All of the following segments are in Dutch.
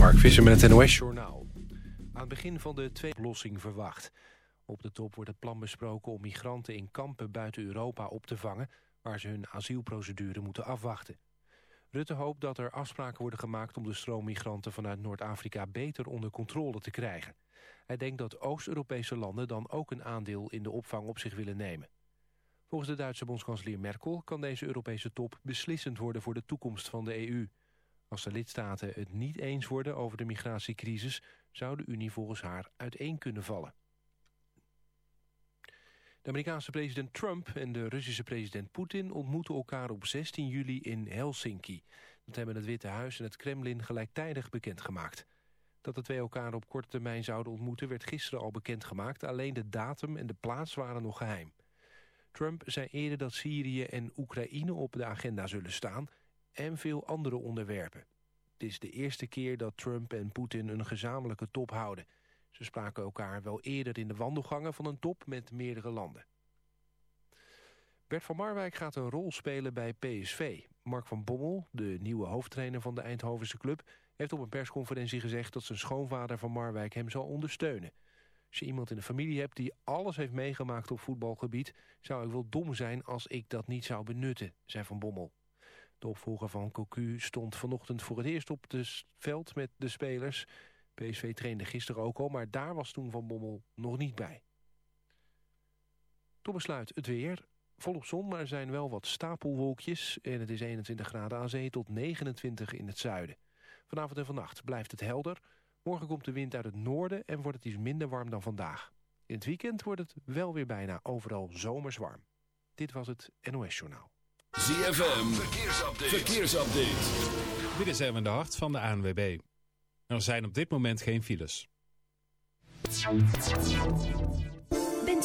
Mark Visser met het NOS Journaal. Aan het begin van de tweede oplossing verwacht. Op de top wordt het plan besproken om migranten in kampen buiten Europa op te vangen... waar ze hun asielprocedure moeten afwachten. Rutte hoopt dat er afspraken worden gemaakt om de stroom migranten vanuit Noord-Afrika beter onder controle te krijgen. Hij denkt dat Oost-Europese landen dan ook een aandeel in de opvang op zich willen nemen. Volgens de Duitse bondskanselier Merkel kan deze Europese top beslissend worden voor de toekomst van de EU. Als de lidstaten het niet eens worden over de migratiecrisis... zou de Unie volgens haar uiteen kunnen vallen. De Amerikaanse president Trump en de Russische president Poetin... ontmoeten elkaar op 16 juli in Helsinki. Dat hebben het Witte Huis en het Kremlin gelijktijdig bekendgemaakt. Dat de twee elkaar op korte termijn zouden ontmoeten... werd gisteren al bekendgemaakt. Alleen de datum en de plaats waren nog geheim. Trump zei eerder dat Syrië en Oekraïne op de agenda zullen staan en veel andere onderwerpen. Het is de eerste keer dat Trump en Poetin een gezamenlijke top houden. Ze spraken elkaar wel eerder in de wandelgangen van een top met meerdere landen. Bert van Marwijk gaat een rol spelen bij PSV. Mark van Bommel, de nieuwe hoofdtrainer van de Eindhovense club... heeft op een persconferentie gezegd dat zijn schoonvader van Marwijk hem zal ondersteunen. Als je iemand in de familie hebt die alles heeft meegemaakt op voetbalgebied... zou ik wel dom zijn als ik dat niet zou benutten, zei Van Bommel. De opvolger van Cocu stond vanochtend voor het eerst op het veld met de spelers. PSV trainde gisteren ook al, maar daar was toen Van Bommel nog niet bij. Tot besluit het weer. Volop zon, maar er zijn wel wat stapelwolkjes. En het is 21 graden aan zee tot 29 in het zuiden. Vanavond en vannacht blijft het helder. Morgen komt de wind uit het noorden en wordt het iets minder warm dan vandaag. In het weekend wordt het wel weer bijna overal zomers warm. Dit was het NOS Journaal. ZFM, verkeersupdate. verkeersupdate. Dit is Erwin de Hart van de ANWB. Er zijn op dit moment geen files.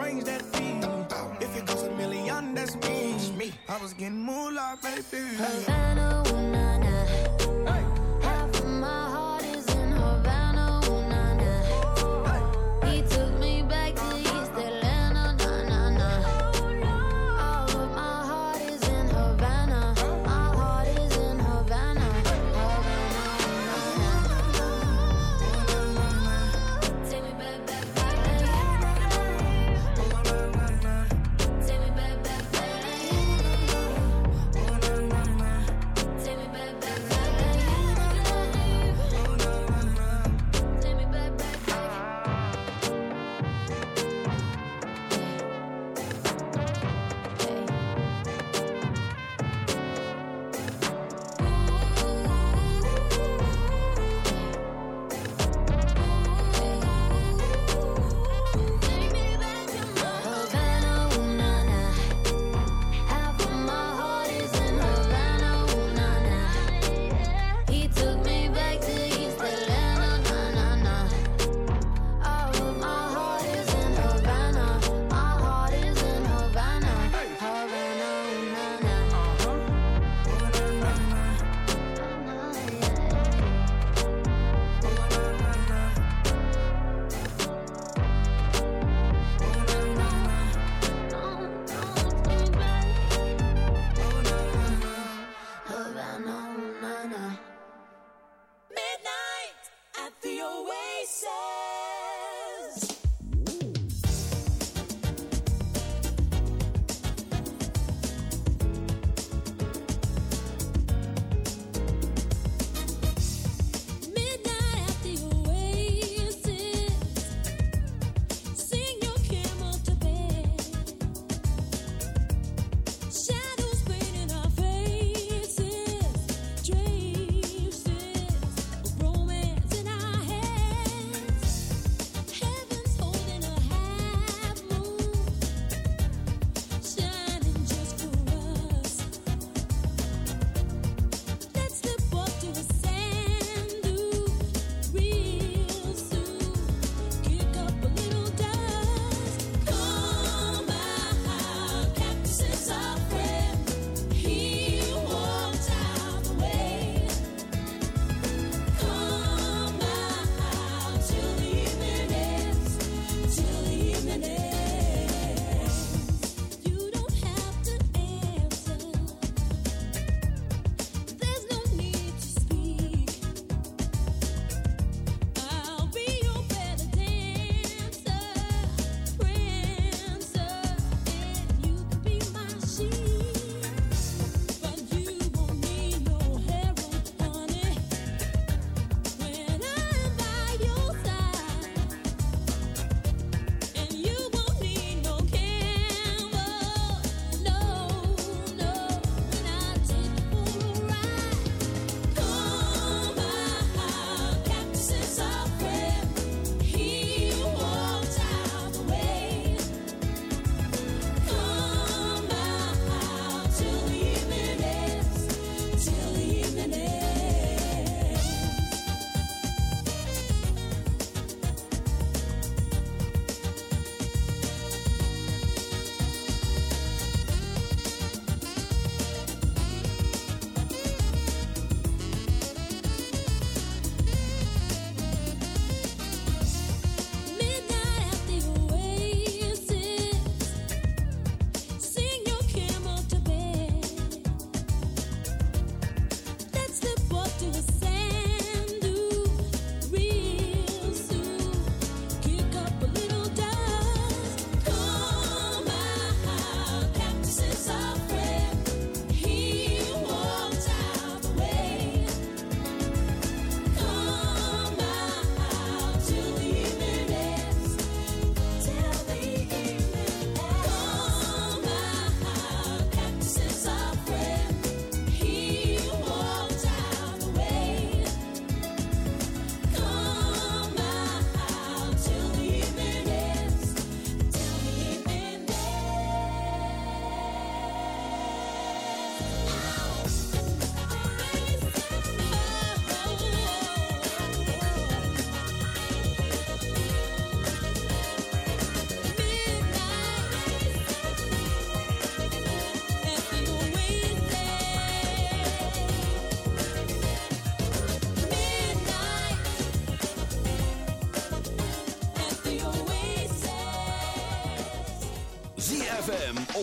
that. If it goes a million, that's me. I was getting moolah, baby. Havana, ooh, nah, nah. Hey.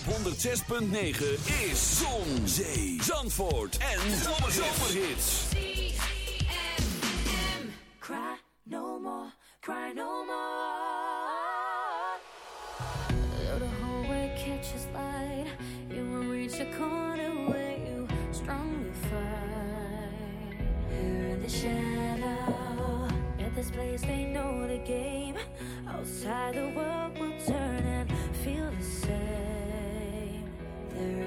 106.9 is Zon, Zee, Zandvoort en Zomerhits. Cry no more, cry no more. Though the hallway catches light, you will reach a corner where you strongly fight. Here in the shadow, At this place, they know the game. Outside, the world will turn and feel the same.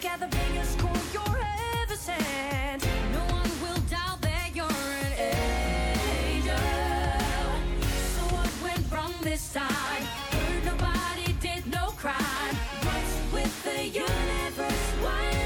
got the biggest score you're ever sent. No one will doubt that you're an angel. So what went wrong this time? Heard nobody did no crime. What's with the universe? Why?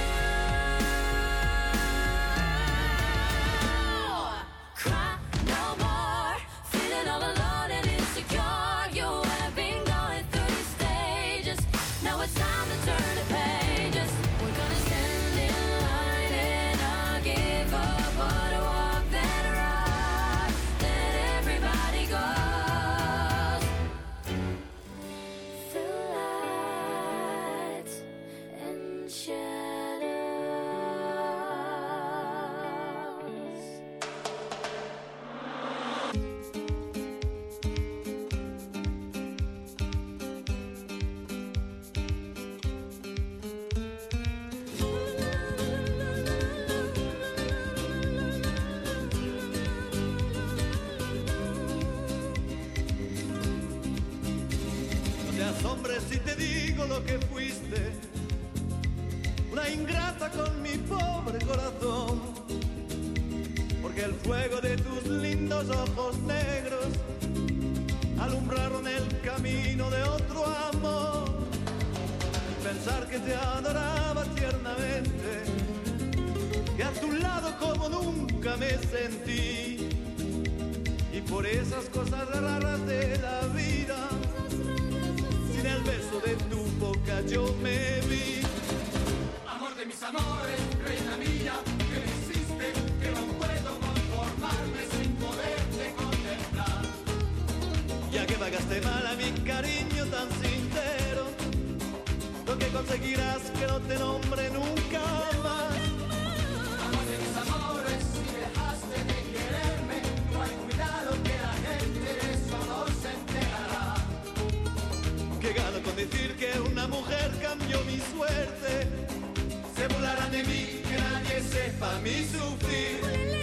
Conseguirás que no te nombre nunca más. Amor de mis amores, si dejaste de quererme, no hay cuidado que la gente de eso no se enterará. Que gano con decir que una mujer cambió mi suerte. Se burlarán de mí, que nadie sepa mi sufrir.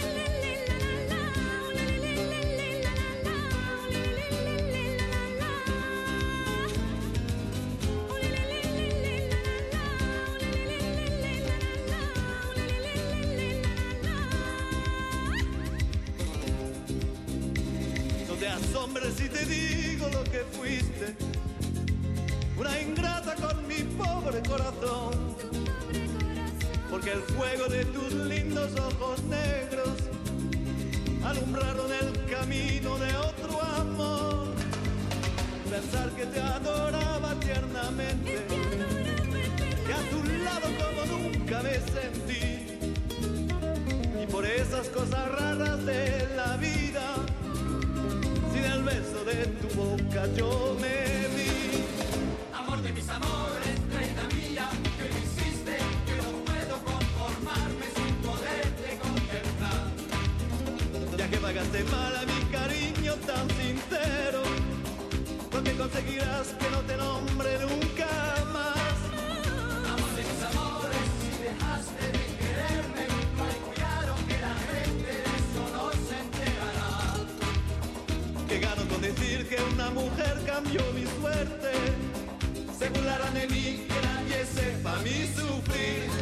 Nadie sepa mi sufrir.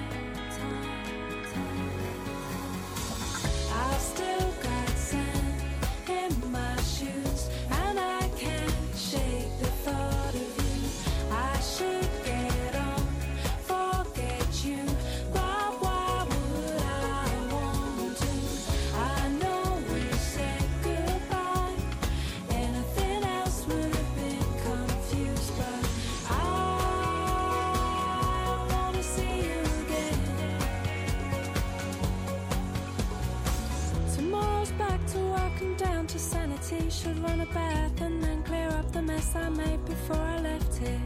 Should run a bath and then clear up the mess I made before I left here.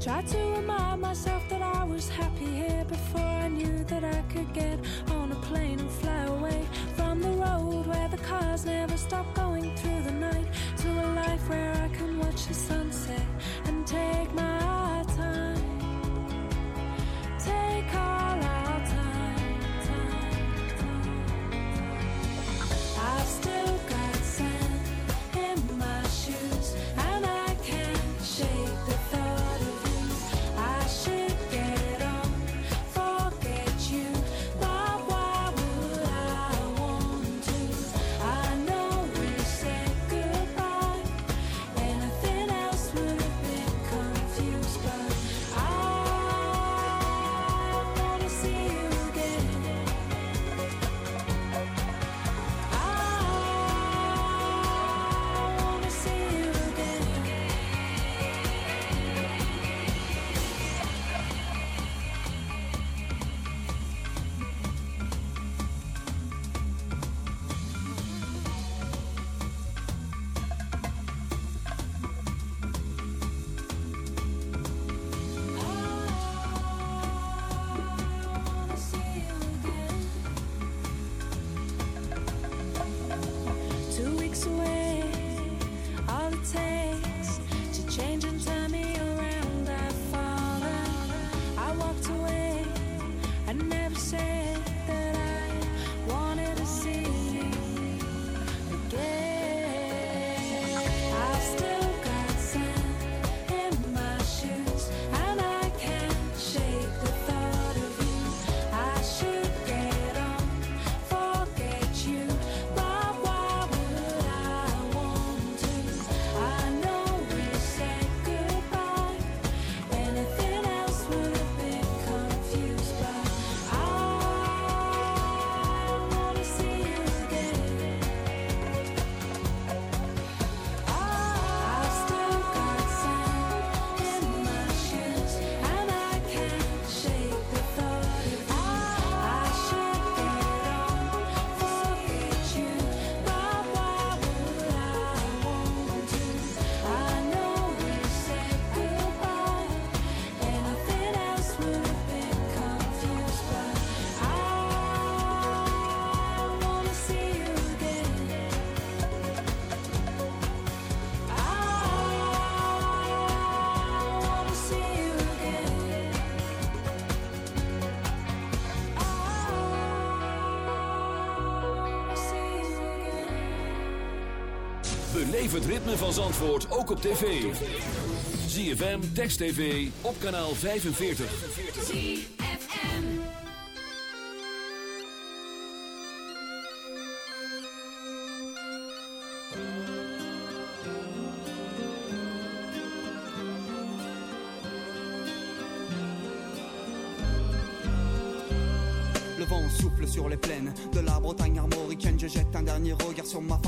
Tried to remind myself that I was happy here before I knew that I could get on a plane and fly away Beleef het ritme van Zandvoort ook op tv. ZFM, Text TV, op kanaal 45. ZFM. Le vent souffle sur les plaines de la Bretagne armoricaine. Je jette un dernier regard sur ma femme,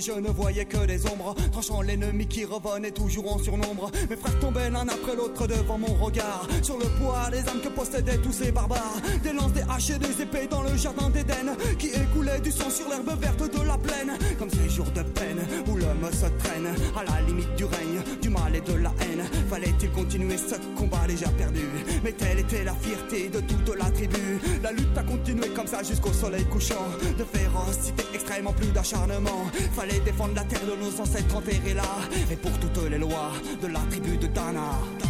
Je ne voyais que des ombres, tranchant l'ennemi qui revenait toujours en surnombre. Mes frères tombaient l'un après l'autre devant mon regard, sur le poids des âmes que possédaient tous ces barbares. Des lances, des haches et des épées dans le jardin d'Éden, qui écoulaient du sang sur l'herbe verte de la plaine, comme ces jours de peine où l'homme se traîne à la limite du règne, du mal et de la haine. Fallait-il continuer ce combat déjà perdu? Mais telle était la fierté de toute la tribu. La lutte a continué comme ça jusqu'au soleil couchant. De férocité extrêmement plus d'acharnement. Fallait défendre la terre de nos ancêtres enterrés là. Et pour toutes les lois de la tribu de Dana. 아!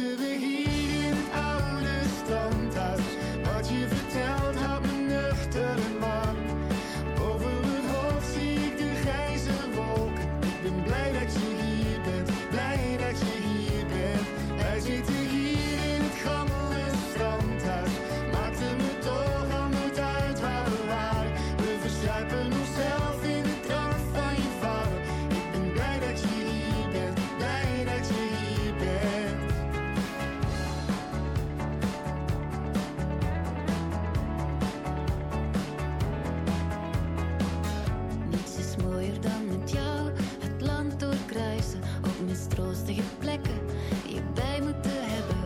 to the heat. roostige plekken die je bij moeten hebben.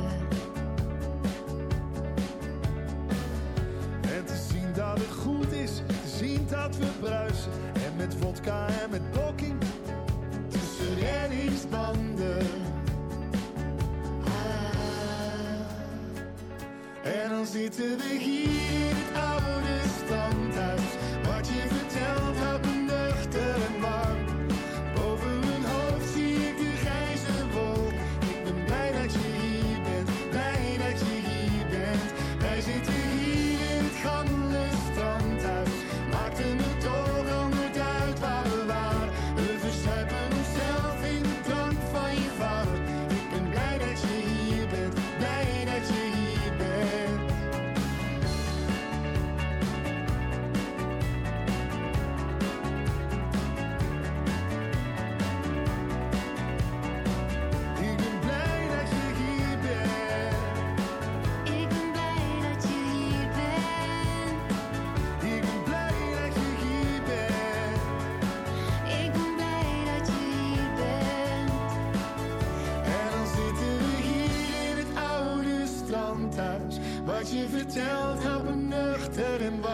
En te zien dat het goed is, te zien dat we bruisen. En met vodka en met blokking tussen reddingsbanden. Ah. En dan zitten we hier in het oude stand. verteld, hebben nuchter en wat?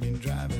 been driving.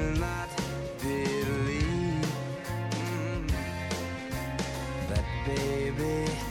baby.